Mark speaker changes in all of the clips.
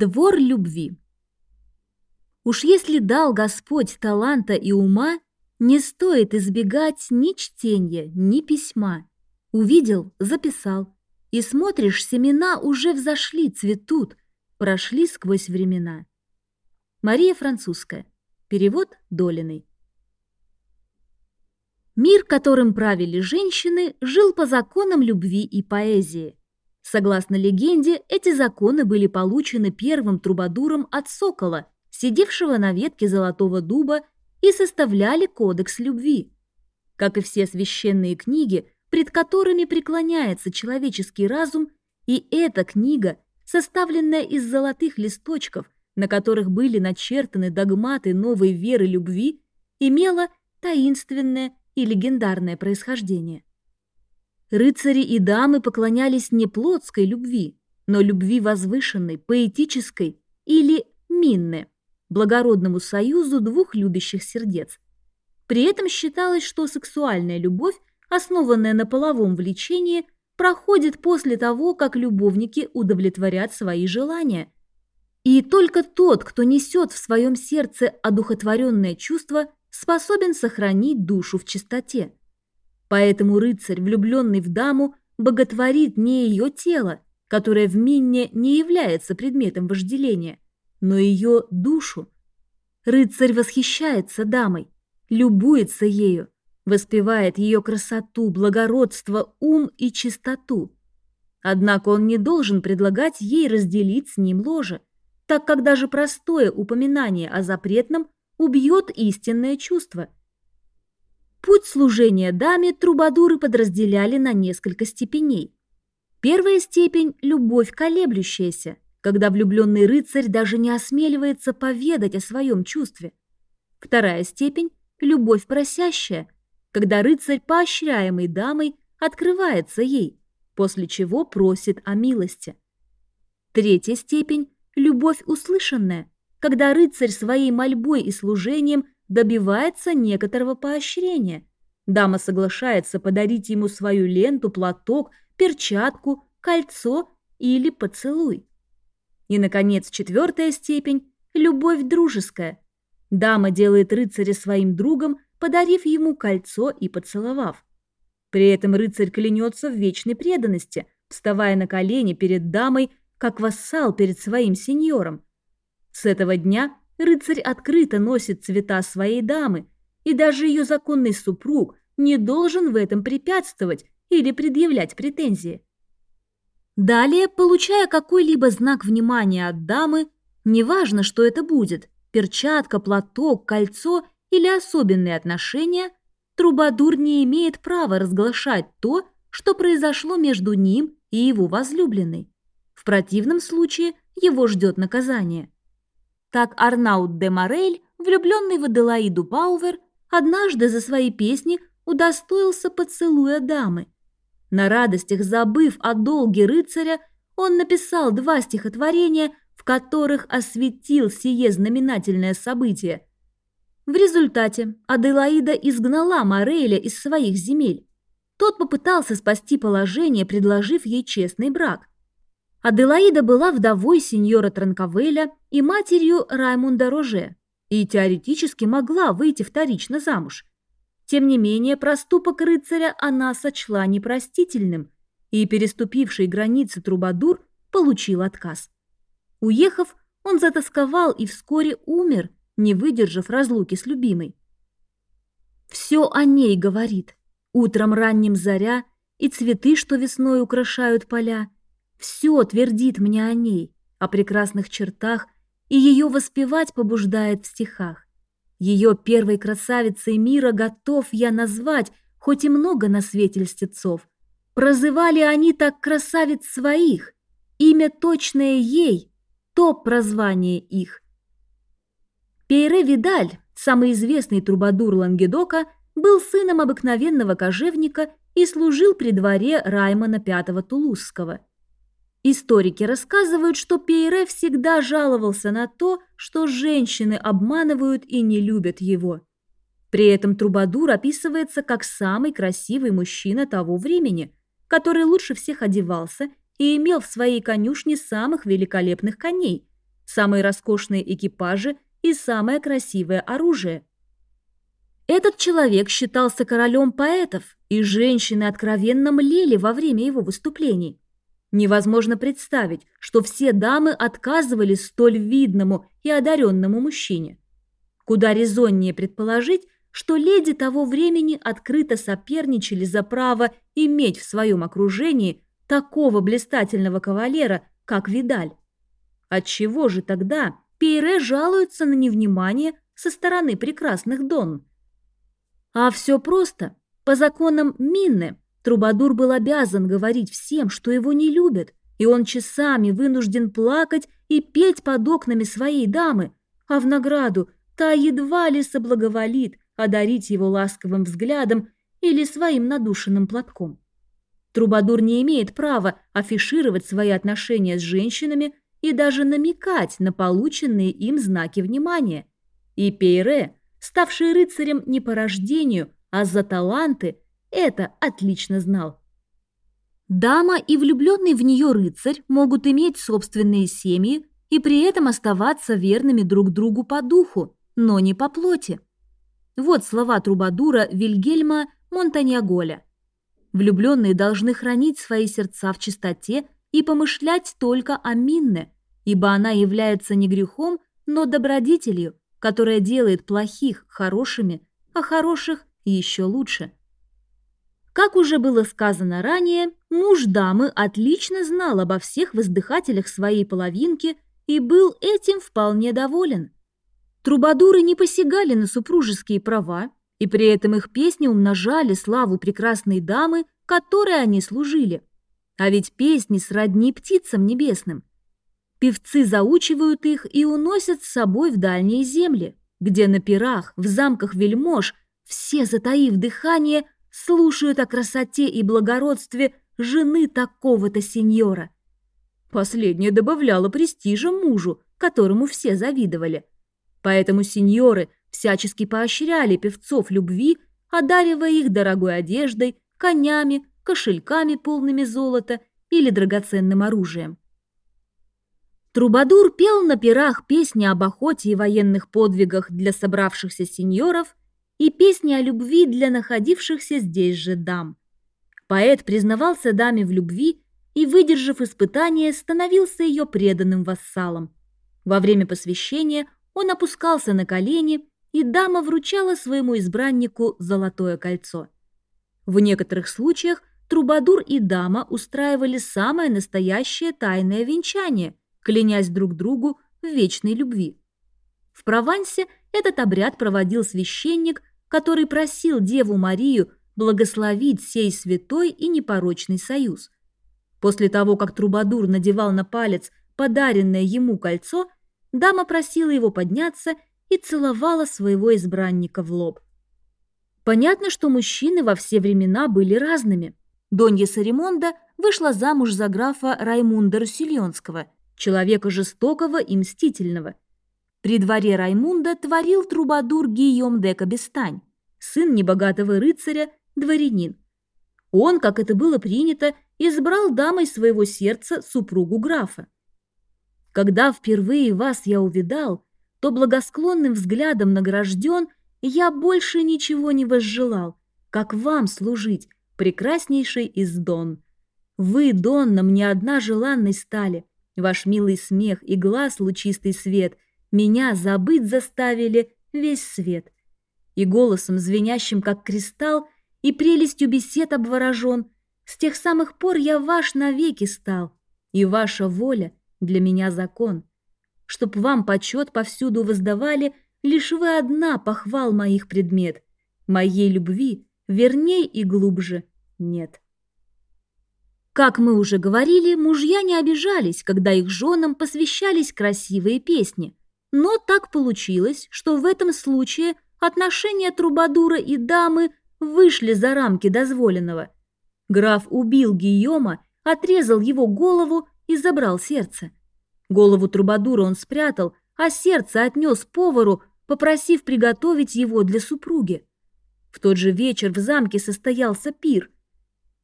Speaker 1: Двор любви. Уж если дал Господь таланта и ума, не стоит избегать ни чтения, ни письма. Увидел – записал. И смотришь, семена уже взошли, цветут, прошли сквозь времена. Мария Французская. Перевод Долиной. Мир, которым правили женщины, жил по законам любви и поэзии. Согласно легенде, эти законы были получены первым трубадуром от сокола, сидевшего на ветке золотого дуба, и составляли кодекс любви. Как и все священные книги, пред которыми преклоняется человеческий разум, и эта книга, составленная из золотых листочков, на которых были начертаны догматы новой веры любви, имела таинственное и легендарное происхождение. Рыцари и дамы поклонялись не плотской любви, но любви возвышенной, поэтической или минне, благородному союзу двух любящих сердец. При этом считалось, что сексуальная любовь, основанная на половом влечении, проходит после того, как любовники удовлетворят свои желания. И только тот, кто несет в своем сердце одухотворенное чувство, способен сохранить душу в чистоте. Поэтому рыцарь, влюбленный в даму, боготворит не ее тело, которое в Минне не является предметом вожделения, но ее душу. Рыцарь восхищается дамой, любуется ею, воспевает ее красоту, благородство, ум и чистоту. Однако он не должен предлагать ей разделить с ним ложе, так как даже простое упоминание о запретном убьет истинное чувство – Путь служения даме трубадуры подразделяли на несколько степеней. Первая степень – любовь колеблющаяся, когда влюбленный рыцарь даже не осмеливается поведать о своем чувстве. Вторая степень – любовь просящая, когда рыцарь, поощряемый дамой, открывается ей, после чего просит о милости. Третья степень – любовь услышанная, когда рыцарь своей мольбой и служением – добивается некоторого поощрения. Дама соглашается подарить ему свою ленту, платок, перчатку, кольцо или поцелуй. И, наконец, четвертая степень – любовь дружеская. Дама делает рыцаря своим другом, подарив ему кольцо и поцеловав. При этом рыцарь клянется в вечной преданности, вставая на колени перед дамой, как вассал перед своим сеньором. С этого дня Рыцарь открыто носит цвета своей дамы, и даже ее законный супруг не должен в этом препятствовать или предъявлять претензии. Далее, получая какой-либо знак внимания от дамы, неважно, что это будет – перчатка, платок, кольцо или особенные отношения, трубадур не имеет права разглашать то, что произошло между ним и его возлюбленной. В противном случае его ждет наказание – так Арнаут де Морель, влюбленный в Аделаиду Паувер, однажды за свои песни удостоился поцелуя дамы. На радостях забыв о долге рыцаря, он написал два стихотворения, в которых осветил сие знаменательное событие. В результате Аделаида изгнала Мореля из своих земель. Тот попытался спасти положение, предложив ей честный брак – Аделаида была вдовой сеньора Транковеля и матерью Раймунда Роже и теоретически могла выйти вторично замуж. Тем не менее, проступок рыцаря она сочла непростительным, и переступивший границы Трубадур получил отказ. Уехав, он затасковал и вскоре умер, не выдержав разлуки с любимой. Все о ней говорит. Утром ранним заря и цветы, что весной украшают поля – все твердит мне о ней, о прекрасных чертах, и ее воспевать побуждает в стихах. Ее первой красавицей мира готов я назвать, хоть и много на свете льстецов. Прозывали они так красавиц своих, имя точное ей, то прозвание их. Пейре Видаль, самый известный трубадур Лангедока, был сыном обыкновенного кожевника и служил при дворе Раймона V Тулузского – Историки рассказывают, что Пейре всегда жаловался на то, что женщины обманывают и не любят его. При этом Трубадур описывается как самый красивый мужчина того времени, который лучше всех одевался и имел в своей конюшне самых великолепных коней, самые роскошные экипажи и самое красивое оружие. Этот человек считался королем поэтов, и женщины откровенно млели во время его выступлений. Невозможно представить, что все дамы отказывали столь видному и одаренному мужчине. Куда резоннее предположить, что леди того времени открыто соперничали за право иметь в своем окружении такого блистательного кавалера, как Видаль. Отчего же тогда Пейре жалуется на невнимание со стороны прекрасных Дон? А все просто. По законам Минны Трубадур был обязан говорить всем, что его не любят, и он часами вынужден плакать и петь под окнами своей дамы, а в награду та едва ли соблаговолит одарить его ласковым взглядом или своим надушенным платком. Трубадур не имеет права афишировать свои отношения с женщинами и даже намекать на полученные им знаки внимания. И Пейре, ставший рыцарем не по рождению, а за таланты, это отлично знал. Дама и влюбленный в нее рыцарь могут иметь собственные семьи и при этом оставаться верными друг другу по духу, но не по плоти. Вот слова трубадура Вильгельма Монтаньяголя. Влюбленные должны хранить свои сердца в чистоте и помышлять только о Минне, ибо она является не грехом, но добродетелью, которая делает плохих хорошими, а хороших еще лучше. Как уже было сказано ранее, муж дамы отлично знал обо всех воздыхателях своей половинки и был этим вполне доволен. Трубадуры не посягали на супружеские права, и при этом их песни умножали славу прекрасной дамы, которой они служили. А ведь песни сродни птицам небесным. Певцы заучивают их и уносят с собой в дальние земли, где на пирах, в замках вельмож, все, затаив дыхание, слушают о красоте и благородстве жены такого-то сеньора. Последнее добавляло престижа мужу, которому все завидовали. Поэтому сеньоры всячески поощряли певцов любви, одаривая их дорогой одеждой, конями, кошельками полными золота или драгоценным оружием. Трубадур пел на пирах песни об охоте и военных подвигах для собравшихся сеньоров и песни о любви для находившихся здесь же дам. Поэт признавался даме в любви и, выдержав испытание, становился ее преданным вассалом. Во время посвящения он опускался на колени, и дама вручала своему избраннику золотое кольцо. В некоторых случаях Трубадур и дама устраивали самое настоящее тайное венчание, клянясь друг другу в вечной любви. В Провансе этот обряд проводил священник, который просил Деву Марию благословить сей святой и непорочный союз. После того, как Трубадур надевал на палец подаренное ему кольцо, дама просила его подняться и целовала своего избранника в лоб. Понятно, что мужчины во все времена были разными. Донья Саримонда вышла замуж за графа Раймунда Руссильонского, человека жестокого и мстительного. При дворе Раймунда творил трубадур Гийом де Кабестань, сын небогатого рыцаря, дворянин. Он, как это было принято, избрал дамой своего сердца супругу графа. Когда впервые вас я увидал, то благосклонным взглядом награжден, я больше ничего не возжелал, как вам служить, прекраснейший из Дон. Вы, Донна, мне одна желанной стали, ваш милый смех и глаз лучистый свет меня забыть заставили весь свет. И голосом, звенящим, как кристалл, и прелестью бесед обворожен, с тех самых пор я ваш навеки стал, и ваша воля для меня закон. Чтоб вам почет повсюду воздавали, лишь вы одна похвал моих предмет. Моей любви верней и глубже нет. Как мы уже говорили, мужья не обижались, когда их женам посвящались красивые песни. Но так получилось, что в этом случае отношения Трубадура и дамы вышли за рамки дозволенного. Граф убил Гийома, отрезал его голову и забрал сердце. Голову Трубадура он спрятал, а сердце отнес повару, попросив приготовить его для супруги. В тот же вечер в замке состоялся пир.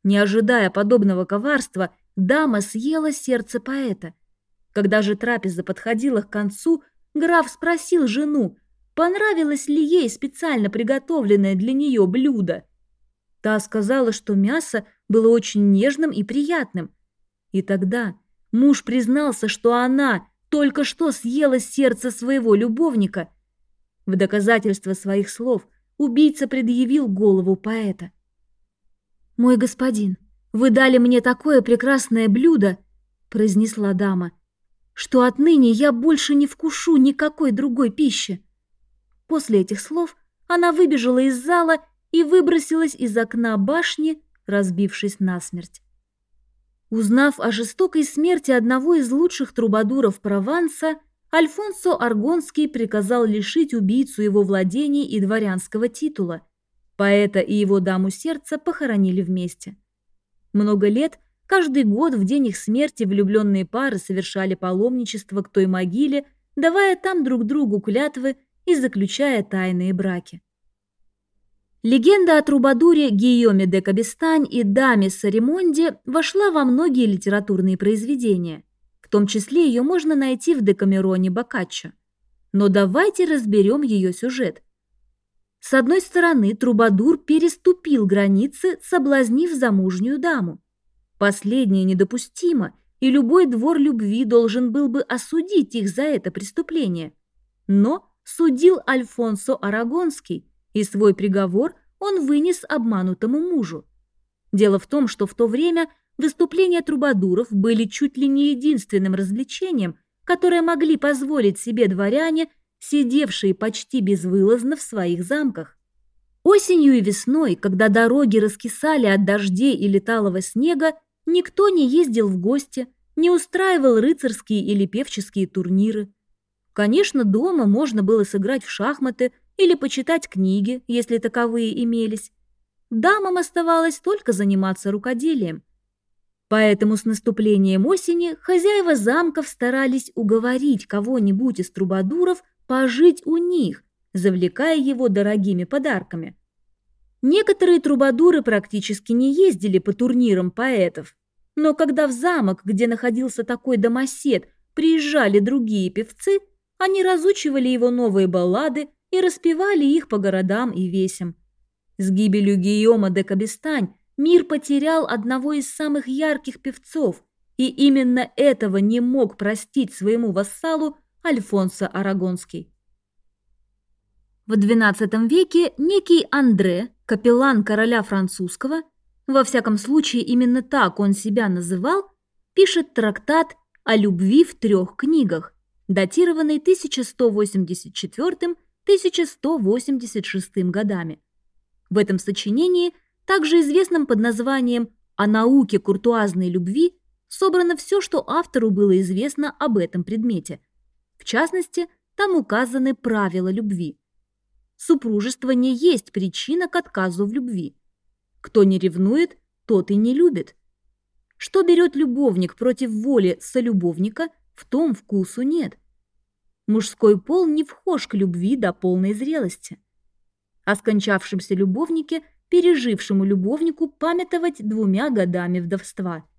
Speaker 1: Не ожидая подобного коварства, дама съела сердце поэта. Когда же трапеза подходила к концу, граф спросил жену, понравилось ли ей специально приготовленное для нее блюдо. Та сказала, что мясо было очень нежным и приятным. И тогда муж признался, что она только что съела сердце своего любовника. В доказательство своих слов убийца предъявил голову поэта. «Мой господин, вы дали мне такое прекрасное блюдо», – произнесла дама, – «что отныне я больше не вкушу никакой другой пищи». После этих слов она выбежала из зала и выбросилась из окна башни, разбившись насмерть. Узнав о жестокой смерти одного из лучших трубадуров Прованса, Альфонсо Аргонский приказал лишить убийцу его владений и дворянского титула. Поэта и его даму сердца похоронили вместе. Много лет, каждый год в день их смерти влюбленные пары совершали паломничество к той могиле, давая там друг другу клятвы и заключая тайные браки. Легенда о трубадуре Гийоме де Кабестань и даме Саримонде вошла во многие литературные произведения. В том числе ее можно найти в Декамероне Боккаччо. Но давайте разберем ее сюжет. С одной стороны, Трубадур переступил границы, соблазнив замужнюю даму. Последнее недопустимо, и любой двор любви должен был бы осудить их за это преступление. Но судил Альфонсо Арагонский, и свой приговор он вынес обманутому мужу. Дело в том, что в то время выступления трубадуров были чуть ли не единственным развлечением, которое могли позволить себе дворяне – сидевшие почти безвылазно в своих замках. Осенью и весной, когда дороги раскисали от дождей и леталого снега, никто не ездил в гости, не устраивал рыцарские или певческие турниры. Конечно, дома можно было сыграть в шахматы или почитать книги, если таковые имелись. Дамам оставалось только заниматься рукоделием. Поэтому с наступлением осени хозяева замков старались уговорить кого-нибудь из трубадуров – пожить у них, завлекая его дорогими подарками. Некоторые трубадуры практически не ездили по турнирам поэтов, но когда в замок, где находился такой домосед, приезжали другие певцы, они разучивали его новые баллады и распевали их по городам и весям. С гибелью Гийома де Кабестань мир потерял одного из самых ярких певцов, и именно этого не мог простить своему вассалу Альфонсо Арагонский. В XII веке некий Андре, капеллан короля французского, во всяком случае именно так он себя называл, пишет трактат о любви в трех книгах, датированный 1184-1186 годами. В этом сочинении, также известном под названием «О науке куртуазной любви», собрано все, что автору было известно об этом предмете – в частности, там указаны правила любви. Супружество не есть причина к отказу в любви. Кто не ревнует, тот и не любит. Что берет любовник против воли солюбовника, в том вкусу нет. Мужской пол не вхож к любви до полной зрелости. О скончавшемся любовнике, пережившему любовнику, памятовать двумя годами вдовства –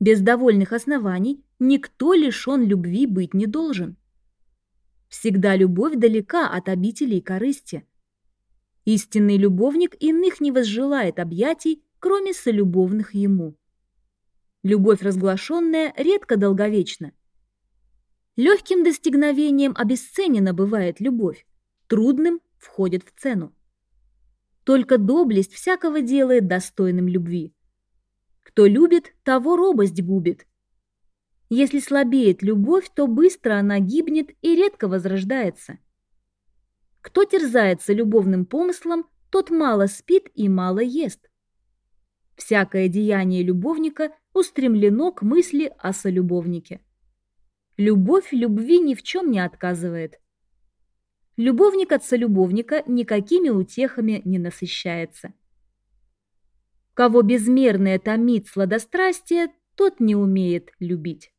Speaker 1: без довольных оснований никто лишен любви быть не должен. Всегда любовь далека от обителей корысти. Истинный любовник иных не возжелает объятий, кроме солюбовных ему. Любовь разглашенная редко долговечна. Легким достигновением обесценена бывает любовь, трудным входит в цену. Только доблесть всякого делает достойным любви. Кто любит, того робость губит. Если слабеет любовь, то быстро она гибнет и редко возрождается. Кто терзается любовным помыслом, тот мало спит и мало ест. Всякое деяние любовника устремлено к мысли о солюбовнике. Любовь любви ни в чем не отказывает. Любовник от солюбовника никакими утехами не насыщается. Кого безмерное томит сладострастие, тот не умеет любить.